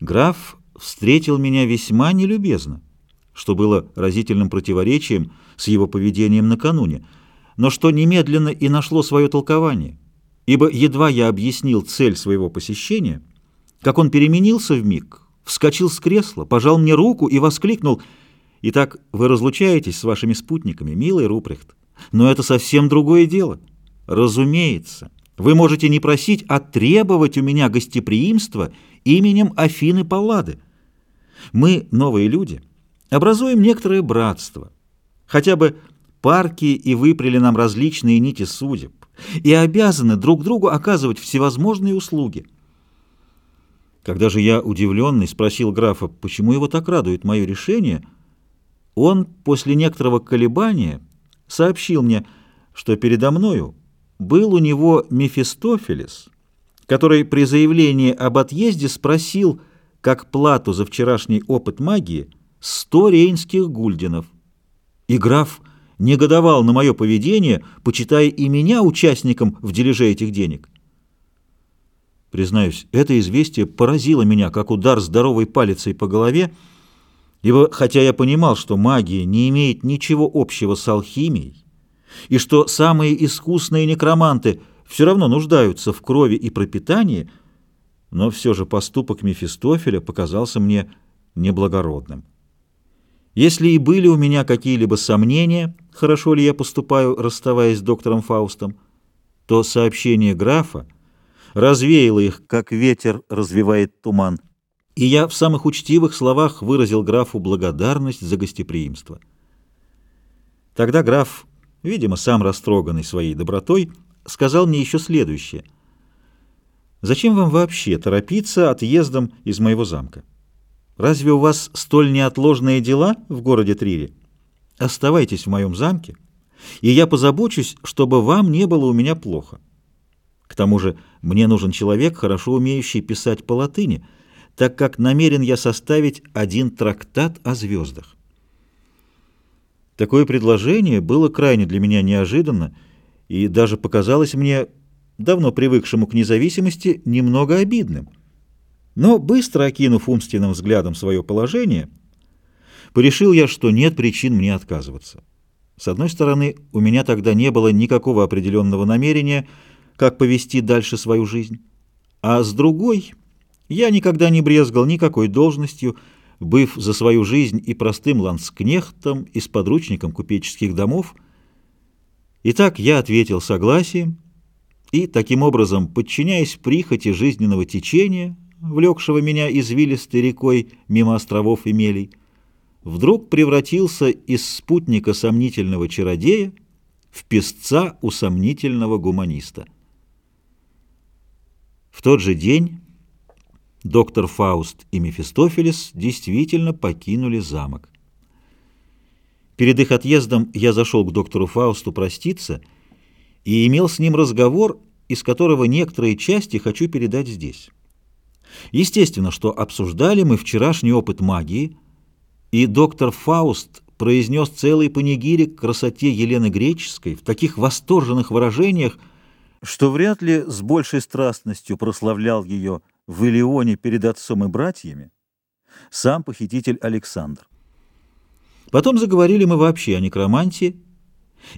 Граф встретил меня весьма нелюбезно, что было разительным противоречием с его поведением накануне, но что немедленно и нашло свое толкование, ибо едва я объяснил цель своего посещения, как он переменился в миг, вскочил с кресла, пожал мне руку и воскликнул «Итак, вы разлучаетесь с вашими спутниками, милый Рупрехт, но это совсем другое дело. Разумеется». Вы можете не просить, а требовать у меня гостеприимства именем Афины Паллады. Мы, новые люди, образуем некоторое братство. Хотя бы парки и выпряли нам различные нити судеб и обязаны друг другу оказывать всевозможные услуги. Когда же я, удивленный, спросил графа, почему его так радует мое решение, он после некоторого колебания сообщил мне, что передо мною был у него Мефистофелес, который при заявлении об отъезде спросил, как плату за вчерашний опыт магии, сто рейнских гульденов. И граф негодовал на мое поведение, почитая и меня участником в дележе этих денег. Признаюсь, это известие поразило меня, как удар здоровой палицей по голове, ибо, хотя я понимал, что магия не имеет ничего общего с алхимией, и что самые искусные некроманты все равно нуждаются в крови и пропитании, но все же поступок Мефистофеля показался мне неблагородным. Если и были у меня какие-либо сомнения, хорошо ли я поступаю, расставаясь с доктором Фаустом, то сообщение графа развеяло их, как ветер развивает туман, и я в самых учтивых словах выразил графу благодарность за гостеприимство. Тогда граф видимо, сам растроганный своей добротой, сказал мне еще следующее. «Зачем вам вообще торопиться отъездом из моего замка? Разве у вас столь неотложные дела в городе Трире? Оставайтесь в моем замке, и я позабочусь, чтобы вам не было у меня плохо. К тому же мне нужен человек, хорошо умеющий писать по латыни, так как намерен я составить один трактат о звездах. Такое предложение было крайне для меня неожиданно и даже показалось мне, давно привыкшему к независимости, немного обидным. Но быстро окинув умственным взглядом свое положение, порешил я, что нет причин мне отказываться. С одной стороны, у меня тогда не было никакого определенного намерения, как повести дальше свою жизнь, а с другой, я никогда не брезгал никакой должностью, быв за свою жизнь и простым ланскнехтом, и с подручником купеческих домов. Итак, я ответил согласием, и, таким образом, подчиняясь прихоти жизненного течения, влекшего меня извилистой рекой мимо островов и мелей, вдруг превратился из спутника сомнительного чародея в песца усомнительного гуманиста. В тот же день доктор Фауст и Мефистофелес действительно покинули замок. Перед их отъездом я зашел к доктору Фаусту проститься и имел с ним разговор, из которого некоторые части хочу передать здесь. Естественно, что обсуждали мы вчерашний опыт магии, и доктор Фауст произнес целый панигирик красоте Елены Греческой в таких восторженных выражениях, что вряд ли с большей страстностью прославлял ее в Илионе перед отцом и братьями сам похититель Александр. Потом заговорили мы вообще о некромантии,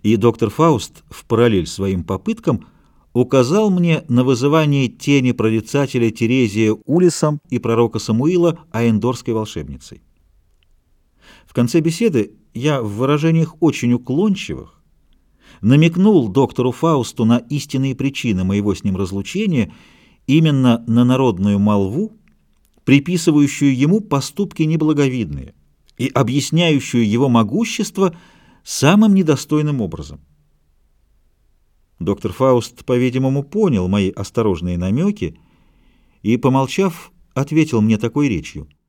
и доктор Фауст в параллель своим попыткам указал мне на вызывание тени прорицателя Терезия Улисом и пророка Самуила Аэндорской волшебницей. В конце беседы я в выражениях очень уклончивых намекнул доктору Фаусту на истинные причины моего с ним разлучения именно на народную молву, приписывающую ему поступки неблаговидные и объясняющую его могущество самым недостойным образом. Доктор Фауст, по-видимому, понял мои осторожные намеки и, помолчав, ответил мне такой речью —